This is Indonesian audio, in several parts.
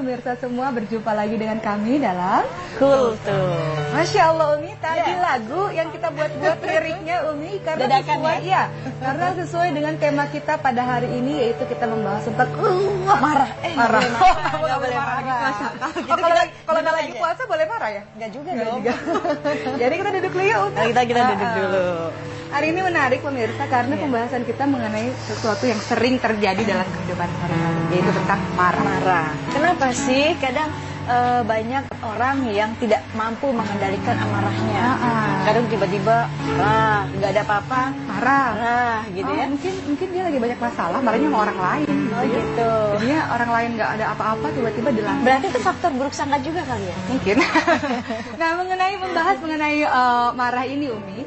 Pemirsa semua berjumpa lagi dengan kami dalam Kultur. Masya Allah Umi tadi Ya. lagu yang kita buat-buat liriknya Umi Karena Dadakan sesuai ya? ya Karena sesuai dengan tema kita pada hari ini Yaitu kita membahas tentang uh, Marah. Eh, Marah boleh marah. Nggak Nggak boleh marah. Oh, gitu Kalau lagi- kalau lagi puasa boleh marah ya? Enggak juga Nggak dong. juga. Jadi kita duduk dulu ya Nah, kita kita Ah, duduk ah. dulu. Hari ini menarik pemirsa karena Iya. pembahasan kita mengenai sesuatu yang sering terjadi dalam kehidupan sehari-hari yaitu tentang marah. Marah. Kenapa sih kadang eh, banyak orang yang tidak mampu mengendalikan amarahnya? Ah, ah. Kadang tiba-tiba marah, nggak ada apa-apa, Marah. marah gitu Oh, ya. Mungkin mungkin dia lagi banyak masalah, marahnya sama orang lain. Oh ya. gitu. Orang lain nggak ada apa-apa tiba-tiba dilantik. Berarti itu faktor buruk sangka juga kali ya? Mungkin. nah mengenai membahas mengenai eh, marah ini Umi,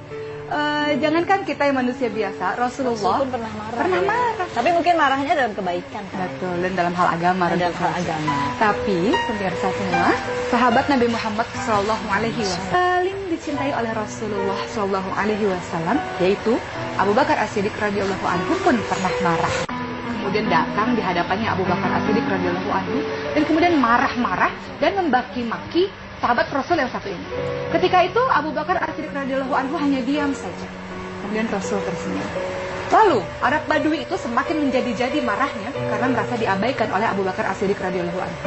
eh, jangankan kita yang manusia biasa, Rasulullah Rasul pun pernah marah. pernah ya. marah. Tapi mungkin marahnya dalam kebaikan kan? Betul, dan dalam hal agama. Dalam tentu hal agama. Tapi pemirsa semua, sahabat Nabi Muhammad Shallallahu Alaihi Wasallam paling dicintai oleh Rasulullah Shallallahu Alaihi Wasallam, yaitu Abu Bakar As-Siddiq radhiyallahu anhu pun pernah marah. Kemudian datang di hadapannya Abu Bakar As-Siddiq radhiyallahu anhu dan kemudian marah-marah dan membaki-maki sahabat Rasul yang satu ini. Ketika itu Abu Bakar As-Siddiq radhiyallahu anhu hanya diam saja. Kemudian Rasul tersenyum. Lalu Arab Badui itu semakin menjadi-jadi marahnya karena merasa diabaikan oleh Abu Bakar As-Siddiq radhiyallahu anhu.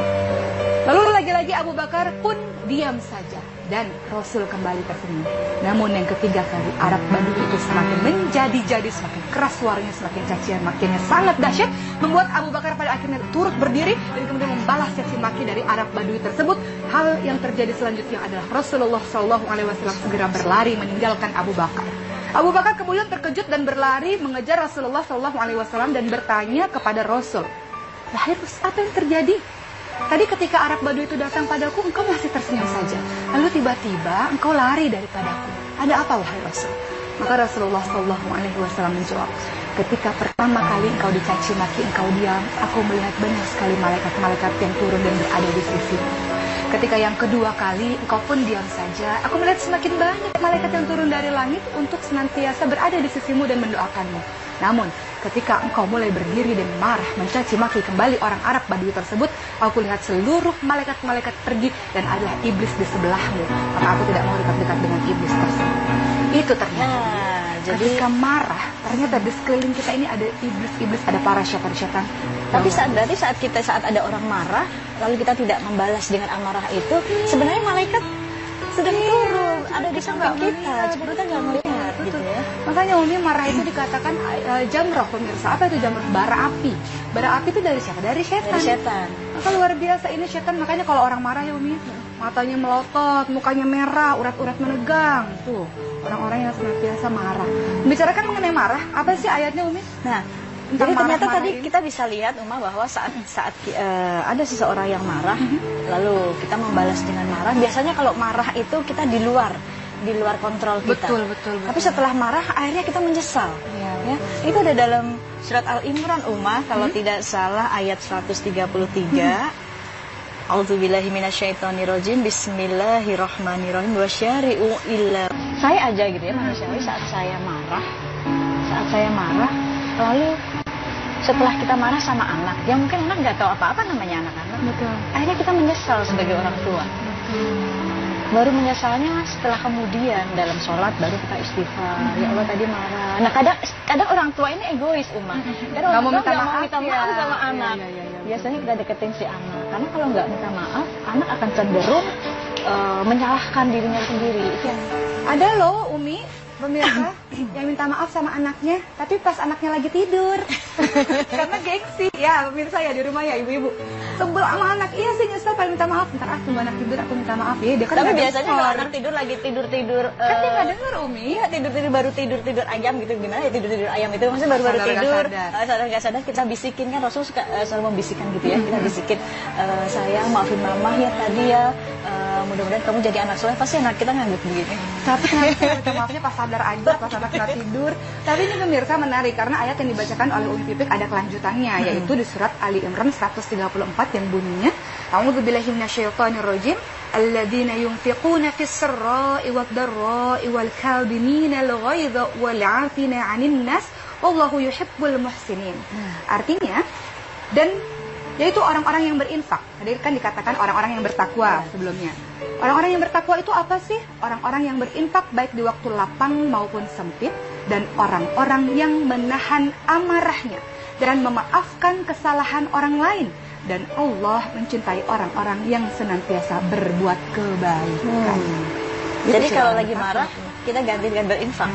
Lagi-lagi Abu Bakar pun diam saja dan Rasul kembali tersenyum. Namun yang ketiga kali Arab Badui itu semakin menjadi-jadi semakin keras suaranya semakin cacian makiannya sangat dahsyat membuat Abu Bakar pada akhirnya turut berdiri dan kemudian membalas caci maki dari Arab Badui tersebut. Hal yang terjadi selanjutnya adalah Rasulullah Shallallahu Alaihi Wasallam segera berlari meninggalkan Abu Bakar. Abu Bakar kemudian terkejut dan berlari mengejar Rasulullah Shallallahu Alaihi Wasallam dan bertanya kepada Rasul, Rasul, apa yang terjadi? Tadi ketika Arab Badui itu datang padaku, engkau masih tersenyum saja. Lalu tiba-tiba engkau lari daripadaku. Ada apa wahai Rasul? Maka Rasulullah Shallallahu Alaihi Wasallam menjawab, ketika pertama kali engkau dicaci maki, engkau diam, aku melihat banyak sekali malaikat-malaikat yang turun dan berada di sisimu. Ketika yang kedua kali engkau pun diam saja, aku melihat semakin banyak malaikat yang turun dari langit untuk senantiasa berada di sisimu dan mendoakanmu. Namun, ketika engkau mulai berdiri dan marah mencaci maki kembali orang Arab Badui tersebut, aku lihat seluruh malaikat-malaikat pergi dan adalah iblis di sebelahmu. Maka aku tidak mau dekat-dekat dengan iblis tersebut. Itu ternyata. Jadi Ketika marah, ternyata di sekeliling kita ini ada iblis-iblis, ada para syaitan-syaitan. Tapi saat berarti saat kita saat ada orang marah, lalu kita tidak membalas dengan amarah itu, sebenarnya malaikat sedang turun, ada di samping kita, cuma kita nggak melihat gitu ya. Makanya Umi marah itu dikatakan uh, jamroh pemirsa. Apa itu jamroh? Bara api. Bara api itu dari siapa? Dari setan. Dari setan. Maka luar biasa ini setan. Makanya kalau orang marah ya Umi, matanya melotot, mukanya merah, urat-urat menegang. Tuh, orang-orang yang senantiasa marah. Membicarakan mengenai marah, apa sih ayatnya Umi? Nah, jadi ternyata marah-marah tadi kita bisa lihat Uma bahwa saat saat eh, ada seseorang yang marah, lalu kita membalas dengan marah. Biasanya kalau marah itu kita di luar di luar kontrol kita. Betul, betul, betul. Tapi setelah marah akhirnya kita menyesal. Iya. Ya, itu ada dalam surat Al Imran Uma kalau tidak salah ayat 133. A'udzubillahi minasyaitonirrajim. Bismillahirrahmanirrahim. Wa syari'u illa. Saya aja gitu ya manusiawi saat saya marah, saat saya marah, lalu setelah kita marah sama anak, yang mungkin anak nggak tahu apa-apa namanya anak-anak. Betul. Akhirnya kita menyesal sebagai orang tua. Baru menyesalnya setelah kemudian dalam sholat baru kita istighfar. Ya Allah tadi marah. Nah kadang kadang orang tua ini egois Uma. Kadang orang tua minta mau maaf minta ya. maaf sama Iya, anak. iya, iya, iya. Biasanya kita deketin si anak. Karena kalau nggak minta maaf, anak akan cenderung eh, menyalahkan dirinya sendiri. Yang Ada loh Umi, pemirsa yang minta maaf sama anaknya, tapi pas anaknya lagi tidur. Karena gengsi ya pemirsa ya di rumah ya ibu-ibu. Sebel sama anak. Iya sih nyesel paling minta maaf. Ntar aku anak tidur aku minta maaf ya. Dia kan Tapi biasanya kalau anak tidur lagi tidur-tidur kan dia eh, nggak denger Umi. Iya tidur tidur baru tidur tidur ayam gitu gimana ya tidur tidur ayam itu maksudnya baru baru Sadar nggak tidur sadar. eh, sadar sadar kita bisikin kan Rasul suka eh, selalu membisikkan gitu ya kita bisikin eh, sayang maafin mama ya tadi ya eh, mudah-mudahan kamu jadi anak soleh pasti anak kita ngangguk begini. Tapi minta maafnya pas sadar aja, pas anak nggak tidur. Tapi ini pemirsa menarik karena ayat yang dibacakan oleh Umi Pipik ada kelanjutannya yaitu di surat Ali Imran 134 yang bunyinya A'udzubillahi minasyaitonirrajim alladzina yunfiquna fis sarra'i wad dharra'i wal kadhimina al ghaidha wal 'afina 'anil nas wallahu yuhibbul muhsinin. Artinya dan yaitu orang-orang yang berinfak. Tadi kan dikatakan orang-orang yang bertakwa sebelumnya. Orang-orang yang bertakwa itu apa sih? Orang-orang yang berinfak baik di waktu lapang maupun sempit dan orang-orang yang menahan amarahnya dan memaafkan kesalahan orang lain dan Allah mencintai orang-orang yang senantiasa berbuat kebaikan. Gitu jadi kalau lagi marah kita ganti dengan berinfak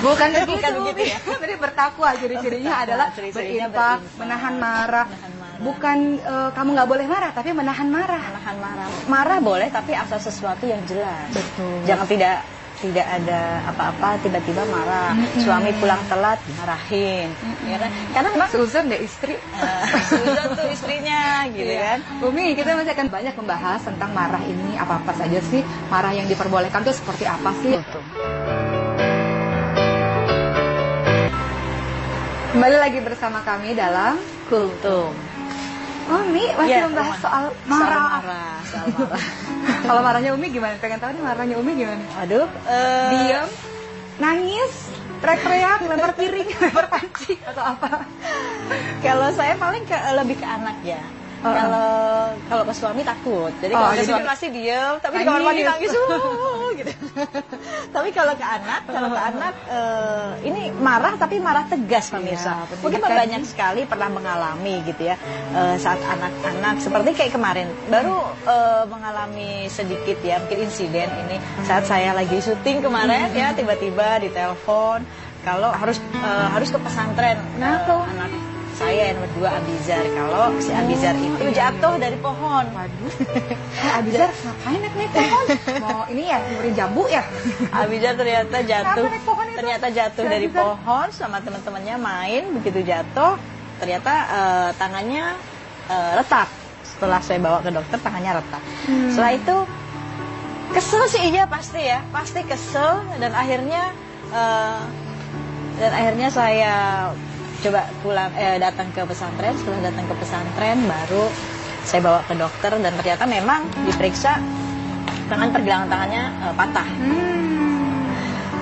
Bukan begitu, Bukan begitu ya? Tadi bertakwa ciri-cirinya adalah berinfak, berinfak, menahan marah. menahan marah. Bukan eh, kamu nggak boleh marah, tapi menahan marah. menahan marah marah boleh tapi asal sesuatu yang jelas Betul. jangan tidak tidak ada apa-apa tiba-tiba marah Mm-mm. suami pulang telat marahin ya kan karena memang Suzon deh istri. eh, Susan tuh istrinya gitu Iya. kan Umi, kita masih akan banyak membahas tentang marah ini apa-apa saja sih. Marah yang diperbolehkan tuh seperti apa sih? Betul. Kembali lagi bersama kami dalam kultum Umi masih Ya, membahas soal soal marah. marah soal marah Kalau marahnya Umi gimana? Pengen tahu nih marahnya Umi gimana? aduh eh, Diam, nangis, teriak-teriak, lempar piring, lempar panci atau apa? kalau saya paling ke, lebih ke anak ya Oh. kalau kalau ke suami takut jadi Oh, kalau ke suami pasti diem tapi di kamar mandi Nangis. "Wuh," gitu. Tapi kalau ke anak kalau ke anak eh, ini marah tapi marah tegas pemirsa. Iya, mungkin banyak sekali pernah mengalami gitu ya eh, saat anak-anak seperti kayak kemarin. Baru eh, mengalami sedikit ya mungkin insiden ini. Saat saya lagi syuting kemarin ya tiba-tiba ditelepon kalau harus eh, harus ke pesantren. Kenapa? eh, anak saya yang nomor dua Abizar kalau si Abizar itu iya. jatuh dari pohon Waduh, Abizar ngapain naik naik pohon? Mau ini ya, nyuri jambu ya? Abizar ternyata jatuh Kenapa naik pohon itu? ternyata jatuh Si dari Abizar? pohon sama teman-temannya main begitu jatuh ternyata eh, tangannya eh, retak setelah saya bawa ke dokter tangannya retak Hmm. setelah itu kesel sih iya pasti ya pasti kesel dan akhirnya eh, dan akhirnya saya coba pulang eh, datang ke pesantren. Setelah datang ke pesantren baru saya bawa ke dokter. Dan ternyata memang diperiksa tangan pergelangan tangannya eh, patah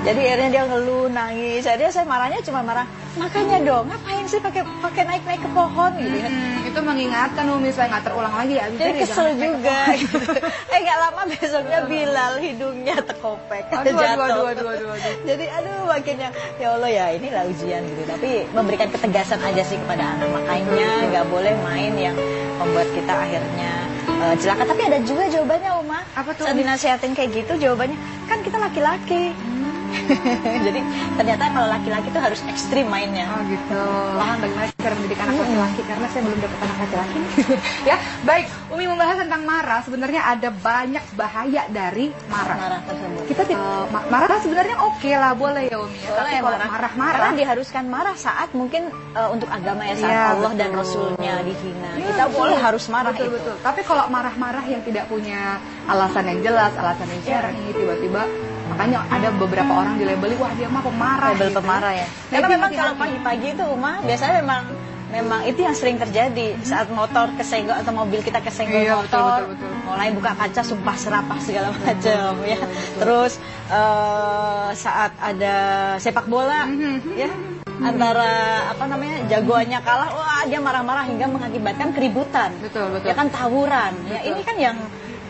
jadi akhirnya dia ngeluh nangis. Akhirnya saya marahnya cuma marah makanya dong ngapain sih pakai pakai naik naik ke pohon? Gitu kan Hmm, itu mengingatkan Umi supaya nggak terulang lagi ya. Jadi ya, kesel juga gitu. eh nggak lama besoknya Bilal hidungnya tekopek Aduh, jatuh. aduh, aduh, aduh, aduh. jadi aduh makinnya ya Allah ya inilah ujian gitu. Tapi memberikan ketegasan aja sih kepada anak. Makanya nggak boleh main yang membuat kita akhirnya eh, celaka. Tapi ada juga jawabannya Uma. Apa tuh, saat Umi? dinasihatin kayak gitu jawabannya kan kita laki-laki jadi ternyata kalau laki-laki itu harus ekstrim mainnya Oh gitu. Paham bagaimana cara mendidik anak laki-laki karena saya belum dapat anak laki-laki. ya, baik. Umi membahas tentang marah. Sebenarnya ada banyak bahaya dari marah. marah tersebut Kita tidak ma- marah sebenarnya oke lah boleh ya Umi. ya. Tapi kalau marah. marah-marah Karena diharuskan marah saat mungkin eh, untuk agama ya saat Iya, Allah dan betul. Rasulnya dihina. Iya, kita betul. boleh harus marah betul, itu. Betul. Tapi kalau marah-marah yang tidak punya alasan yang jelas, alasan yang syar'i, tiba-tiba makanya ada beberapa orang dilabeli wah dia mah pemarah. Label gitu. pemarah ya. Nah, Karena itu memang kalau pagi-pagi itu Uma biasanya memang memang itu yang sering terjadi saat motor kesenggol atau mobil kita kesenggol Iya, betul, motor betul, betul. mulai buka kaca sumpah serapah segala macam ya terus eh, saat ada sepak bola Mhm. ya antara apa namanya jagoannya kalah wah dia marah-marah hingga mengakibatkan keributan Betul, betul. ya kan tawuran ya Betul. ini kan yang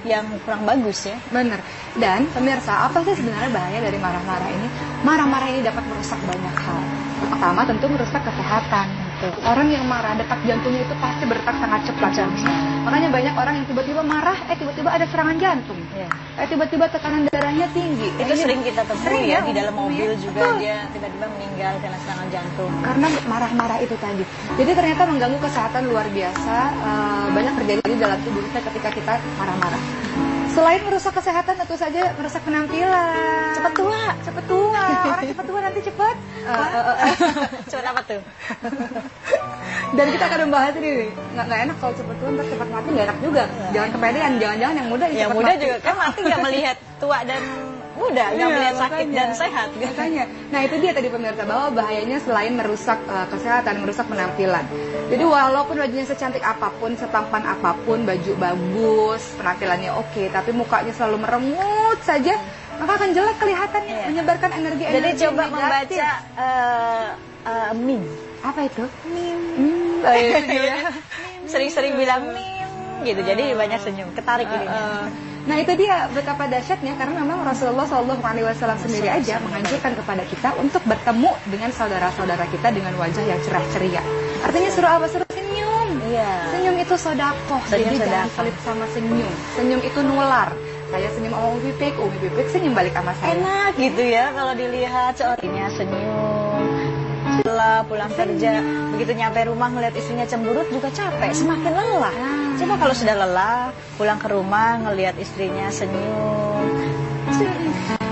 yang kurang bagus ya Bener. Dan pemirsa, apa sih sebenarnya bahaya dari marah-marah ini? Marah-marah ini dapat merusak banyak hal. Pertama tentu merusak kesehatan. Betul. Orang yang marah, detak jantungnya itu pasti berdetak sangat cepat. Sekali. Makanya banyak orang yang tiba-tiba marah, eh tiba-tiba ada serangan jantung. Iya. Eh tiba-tiba tekanan darahnya tinggi. Itu Eh, sering kita temui Sering ya ya, di dalam Umi. mobil juga Betul. dia tiba-tiba meninggal karena serangan jantung. karena marah-marah itu tadi. Jadi ternyata mengganggu kesehatan luar biasa. eh, banyak terjadi di dalam tubuh kita ketika kita marah-marah. Selain merusak kesehatan, tentu saja merusak penampilan. Cepet tua. cepet tua. Orang cepet tua nanti cepet. Eh, eh, eh. Cepet apa tuh? Dan kita akan membahas ini nggak nggak enak kalau cepet tua ntar cepet mati nggak enak juga. Jangan kepedean, jangan-jangan yang muda yang Yang cepet muda mati. juga kan mati nggak melihat tua dan muda, Iya, melihat sakit makanya. dan sehat. Makanya. Nah itu dia tadi pemirsa bahwa bahayanya selain merusak eh, kesehatan, merusak penampilan. Jadi walaupun bajunya secantik apa pun, setampan apa pun, baju bagus, penampilannya oke, tapi mukanya selalu merengut saja, maka akan jelek kelihatannya, Iya. menyebarkan energi Jadi energi coba negatif. membaca eh, eh, meme. apa itu? Hmm, oh, itu dia. Sering-sering bilang meme gitu. Jadi banyak senyum, ketarik Uh, ini. uh. Nah itu dia betapa dahsyatnya karena memang Rasulullah Shallallahu Alaihi Wasallam sendiri aja menganjurkan kepada kita untuk bertemu dengan saudara-saudara kita dengan wajah yang cerah ceria. Artinya suruh apa? Suruh senyum. Iya. Senyum itu sodakoh. Senyum Jadi jangan pelit sama senyum. Senyum itu nular. Saya senyum sama Umi Pipik, Umi Pipik senyum balik sama saya. Enak gitu ya kalau dilihat seorangnya senyum. Setelah pulang kerja, begitu nyampe rumah ngeliat istrinya cemburut juga capek, semakin lelah. Ah. Coba kalau sudah lelah, pulang ke rumah ngelihat istrinya senyum.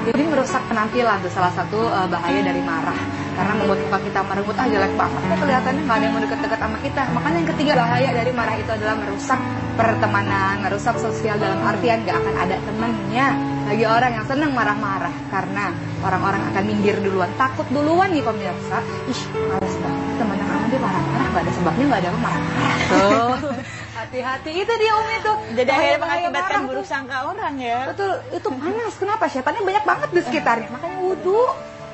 Jadi merusak penampilan itu salah satu uh, bahaya dari marah karena membuat muka kita merengut ah jelek banget. Nah, kelihatannya nggak ada yang mau deket-deket sama kita. Makanya yang ketiga bahaya dari marah itu adalah merusak pertemanan, merusak sosial dalam artian nggak akan ada temennya bagi orang yang senang marah-marah karena orang-orang akan minggir duluan, takut duluan nih pemirsa. Ih, males banget temen yang dia marah-marah nggak ada sebabnya nggak ada apa marah-marah. Tuh. Hati-hati itu dia Umi tuh. Jadi akhirnya mengakibatkan buruk tuh. sangka orang ya. Betul, itu panas. Kenapa? Setannya banyak banget di sekitarnya. Makanya wudhu.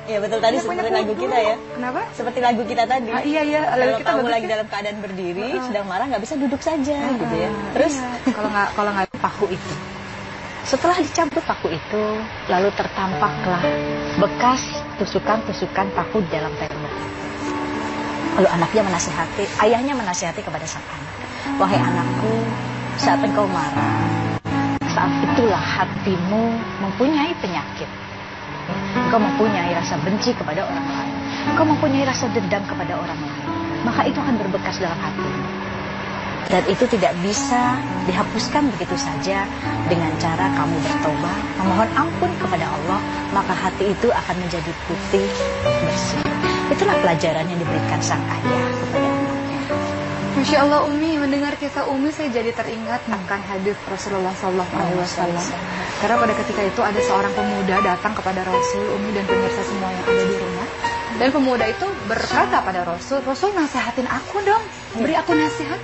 Ya betul tadi seperti lagu wudhu. kita ya. Kenapa? Seperti lagu kita tadi. Ah, iya, iya. Lagu Kalau kita kamu lagi ya. dalam keadaan berdiri, Ah. sedang marah nggak bisa duduk saja gitu ya. Terus Iya. kalau nggak kalau nggak paku itu. Setelah dicabut paku itu, lalu tertampaklah bekas tusukan-tusukan paku di dalam tembok. Lalu anaknya menasihati, ayahnya menasihati kepada sang anak. Wahai anakku, saat engkau marah, saat itulah hatimu mempunyai penyakit. Engkau mempunyai rasa benci kepada orang lain. Engkau mempunyai rasa dendam kepada orang lain. Maka itu akan berbekas dalam hatimu. Dan itu tidak bisa dihapuskan begitu saja dengan cara kamu bertobat, memohon ampun kepada Allah, maka hati itu akan menjadi putih, bersih. Itulah pelajaran yang diberikan sang ayah kepada. Masya Allah Umi mendengar kisah Umi saya jadi teringat akan hadis Rasulullah Sallallahu Alaihi Wasallam. Karena pada ketika itu ada seorang pemuda datang kepada Rasul Umi dan pemirsa semua yang ada di rumah. Dan pemuda itu berkata pada Rasul, Rasul nasihatin aku dong, beri aku nasihat.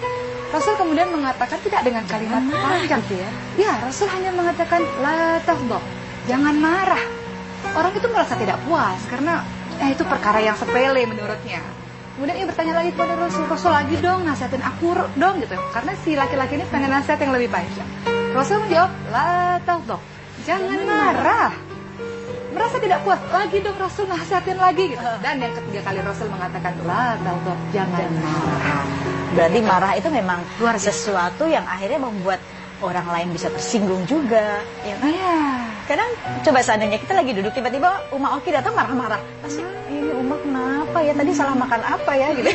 Rasul kemudian mengatakan tidak dengan kalimat panjang ya. Ya Rasul hanya mengatakan la taghdab, jangan marah. Orang itu merasa tidak puas karena eh, itu perkara yang sepele menurutnya. Kemudian ia bertanya lagi kepada Rasul, Rasul lagi dong nasihatin aku dong gitu. Karena si laki-laki ini pengen nasihat yang lebih panjang. Rasul menjawab, la taghdab, jangan marah. Merasa tidak puas, lagi dong Rasul nasihatin lagi gitu. Dan yang ketiga kali Rasul mengatakan, la taghdab, jangan marah. Berarti marah itu memang Luar sesuatu yang akhirnya membuat orang lain bisa tersinggung juga. Ya kan? Kadang coba seandainya kita lagi duduk tiba-tiba Uma Oki datang marah-marah. Pasti ini Uma kenapa ya? Tadi salah makan apa ya gitu.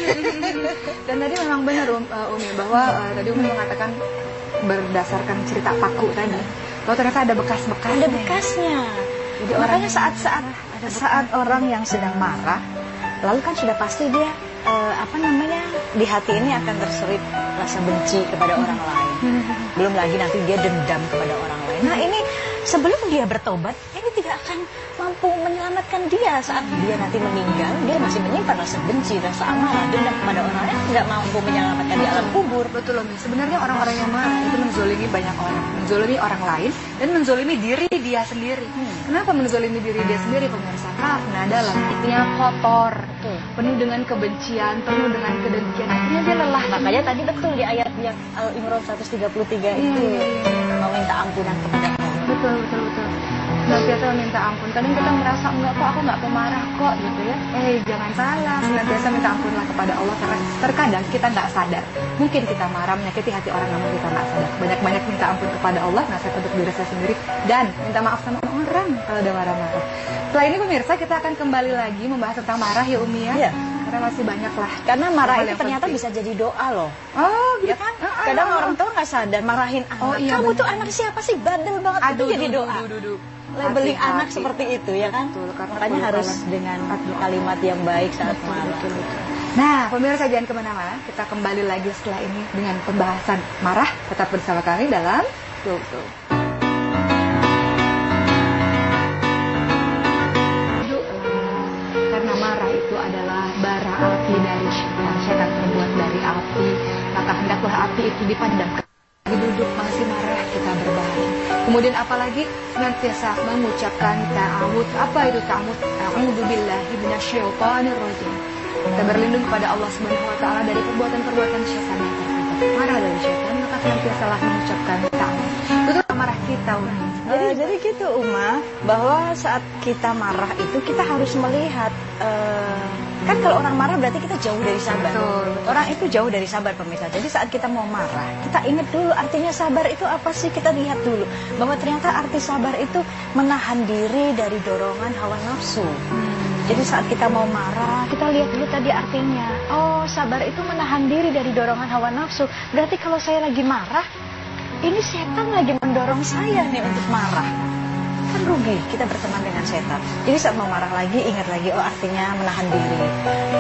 Dan tadi memang benar Um- uh, Umi bahwa uh, tadi Umi mengatakan berdasarkan cerita paku tadi bahwa ternyata ada bekas-bekas. Ada bekasnya. Jadi Makanya orang saat-saat saat orang yang sedang marah, lalu kan sudah pasti dia eh, apa namanya di hati ini akan terselip rasa benci kepada orang lain. Belum lagi nanti dia dendam kepada orang lain. Nah ini sebelum dia bertobat, ini tidak akan mampu menyelamatkan dia saat dia nanti meninggal. Dia masih menyimpan rasa benci, rasa amarah, dendam kepada orang lain, tidak mampu menyelamatkan di alam kubur. Betul Umi. Sebenarnya orang-orang yang marah itu menzolimi banyak orang, menzolimi orang lain dan menzolimi diri dia sendiri. Kenapa menzolimi diri dia sendiri pemirsa? Karena dalam hatinya kotor, Betul. penuh dengan kebencian, penuh dengan kedengkian. Akhirnya dia lelah. Makanya tadi betul di ayat yang Al Imran 133 itu iya. meminta ampunan kepada Betul, betul, betul. senantiasa minta ampun. Kadang kita merasa enggak kok aku nggak pemarah kok gitu ya. Eh jangan salah, senantiasa minta ampunlah kepada Allah karena terkadang kita nggak sadar. Mungkin kita marah menyakiti hati orang namun kita nggak sadar. Banyak-banyak minta ampun kepada Allah, nasihat untuk diri saya sendiri dan minta maaf sama orang kalau udah marah-marah. Setelah ini pemirsa kita akan kembali lagi membahas tentang marah ya Umi ya. Iya. Masih banyak lah. Karena marah itu ternyata penting. bisa jadi doa loh. Oh gitu Ya kan? Ah, Kadang ah, orang tua nggak sadar marahin anak. Oh, iya, Kamu tuh benar. anak siapa sih? Bandel banget. Aduh, itu jadi doa. duh, duh, duh. Labeling Hati-hati. anak seperti itu ya kan? Betul, karena Makanya harus kalian- dengan kalimat yang baik saat Betul, marah. betul, betul. Nah, pemirsa jangan ke mana-mana. Kita kembali lagi setelah ini dengan pembahasan marah. Tetap bersama kami dalam Flow Flow. Itu dipadamkan. Lagi duduk masih marah kita berbahaya. Kemudian apalagi senantiasa mengucapkan ta'awud. Apa itu ta'awud? A'udzubillahi minasyaitonir rajim. Kita berlindung kepada Allah Subhanahu wa taala dari perbuatan-perbuatan syaitan yang terkait marah dari syaitan, maka senantiasalah mengucapkan ta'awud. Itu marah kita, Umi. Jadi, jadi gitu Uma, bahwa saat kita marah itu kita harus melihat eh, kan kalau orang marah berarti kita jauh dari sabar. Betul, betul. Orang itu jauh dari sabar pemirsa. Jadi saat kita mau marah, kita ingat dulu artinya sabar itu apa sih? Kita lihat dulu bahwa ternyata arti sabar itu menahan diri dari dorongan hawa nafsu. Jadi saat kita mau marah, kita lihat dulu tadi artinya. Oh, sabar itu menahan diri dari dorongan hawa nafsu. Berarti kalau saya lagi marah, ini setan lagi mendorong saya nih untuk marah. Kan rugi kita berteman dengan setan. Jadi saat mau marah lagi, ingat lagi, oh artinya menahan diri.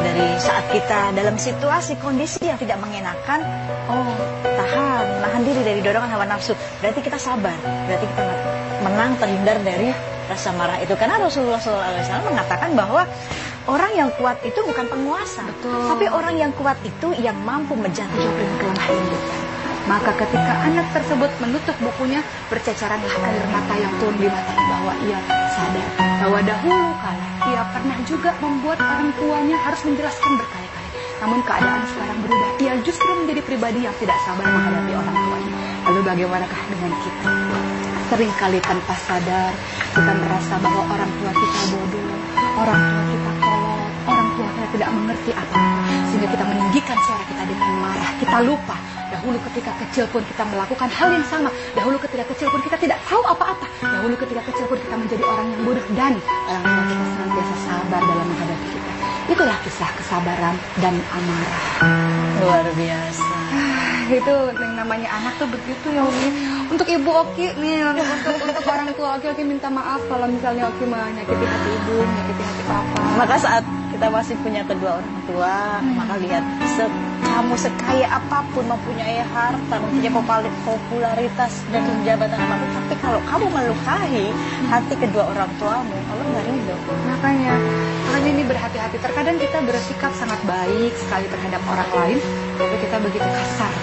Dari saat kita dalam situasi, kondisi yang tidak mengenakan, oh tahan, menahan diri dari dorongan hawa nafsu. Berarti kita sabar, berarti kita menang terhindar dari rasa marah itu. Karena Rasulullah SAW mengatakan bahwa orang yang kuat itu bukan penguasa, Betul. tapi orang yang kuat itu yang mampu menjatuhkan kelemahan. Maka ketika anak tersebut menutup bukunya, berceceranlah air mata yang turun di matanya bahwa ia sadar bahwa dahulu kala ia pernah juga membuat orang tuanya harus menjelaskan berkali-kali. Namun keadaan sekarang berubah. Ia justru menjadi pribadi yang tidak sabar menghadapi orang tuanya. Lalu bagaimanakah dengan kita? Seringkali tanpa sadar kita merasa bahwa orang tua kita bodoh, orang tua kita tidak mengerti apa sehingga kita meninggikan suara kita dengan marah. Kita lupa dahulu ketika kecil pun kita melakukan hal yang sama. Dahulu ketika kecil pun kita tidak tahu apa-apa. Dahulu ketika kecil pun kita menjadi orang yang bodoh dan orang tua kita senantiasa sabar dalam menghadapi kita. Itulah kisah kesabaran dan amarah. Luar biasa. itu yang namanya anak tuh begitu ya Umi untuk ibu Oki nih untuk untuk orang tua Oki Oki minta maaf kalau misalnya Oki menyakiti hati ibu menyakiti hati papa. Maka saat kita masih punya kedua orang tua, maka lihat se- kamu sekaya apa pun mempunyai harta, mempunyai popularitas dan jabatan apa pun, tapi kalau kamu melukai hati kedua orang tuamu, Allah nggak ridho. makanya makanya ini berhati-hati. Terkadang kita bersikap sangat baik sekali terhadap orang lain tapi kita begitu kasar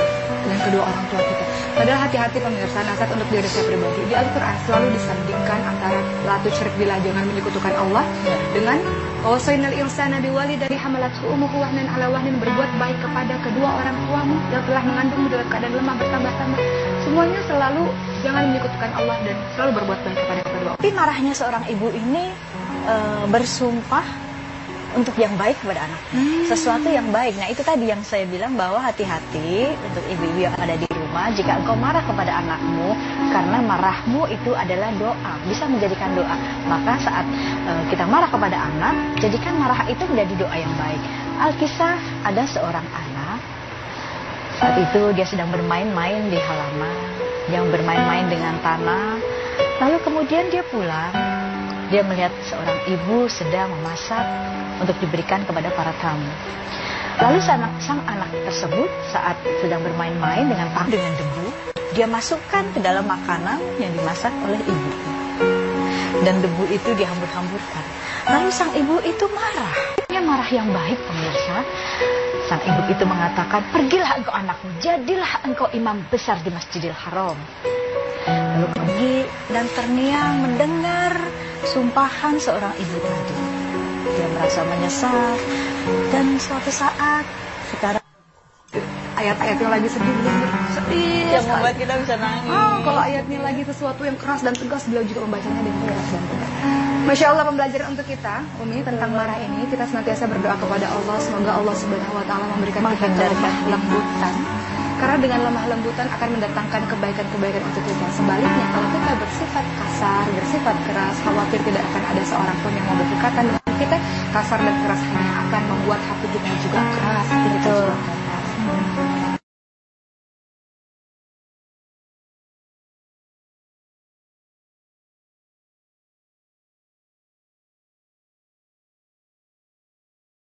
dengan kedua orang tua kita. Padahal hati-hati pemirsa nasihat untuk diri saya pribadi. Di Al-Quran selalu disandingkan antara latu syirik bila jangan menyekutukan Allah dengan wasainal insana biwali dari hamalathu ummuhu wahnan ala wahnin berbuat baik kepada kedua orang tuamu yang telah mengandungmu dalam keadaan lemah bertambah-tambah. Semuanya selalu jangan menyekutukan Allah dan selalu berbuat baik kepada kedua Tapi marahnya seorang ibu ini eh, bersumpah untuk yang baik kepada anak. Sesuatu yang baik. Nah itu tadi yang saya bilang bahwa hati-hati untuk ibu-ibu yang ada di rumah jika engkau marah kepada anakmu karena marahmu itu adalah doa bisa menjadikan doa. Maka saat eh, kita marah kepada anak jadikan marah itu menjadi doa yang baik. Alkisah ada seorang anak saat itu dia sedang bermain-main di halaman, dia bermain-main dengan tanah. Lalu kemudian dia pulang, dia melihat seorang ibu sedang memasak untuk diberikan kepada para tamu. Lalu sang, sang anak tersebut saat sedang bermain-main dengan tanah dengan debu, dia masukkan ke dalam makanan yang dimasak oleh ibu. Dan debu itu dihambur-hamburkan. Lalu sang ibu itu marah. Dia marah yang baik pemirsa. Sang ibu itu mengatakan, pergilah engkau anakmu, jadilah engkau imam besar di Masjidil Haram. Lalu pergi dan terniang mendengar sumpahan seorang ibu tadi. Dia merasa menyesal dan suatu saat sekarang ayat-ayatnya lagi sedih, sedih Yang membuat kita bisa nangis. Oh, kalau ayatnya lagi sesuatu yang keras dan tegas, beliau juga membacanya dengan keras dan tegas. Masya Allah pembelajaran untuk kita, Umi tentang marah ini kita senantiasa berdoa kepada Allah semoga Allah Subhanahu Wa Taala memberikan kita lemah lembutan. Karena dengan lemah lembutan akan mendatangkan kebaikan-kebaikan untuk kita. Sebaliknya kalau kita bersifat kasar, bersifat keras, khawatir tidak akan ada seorang pun yang mau berdekatan dengan kita, kasar dan keras hanya akan membuat hati kita juga keras, hati keras.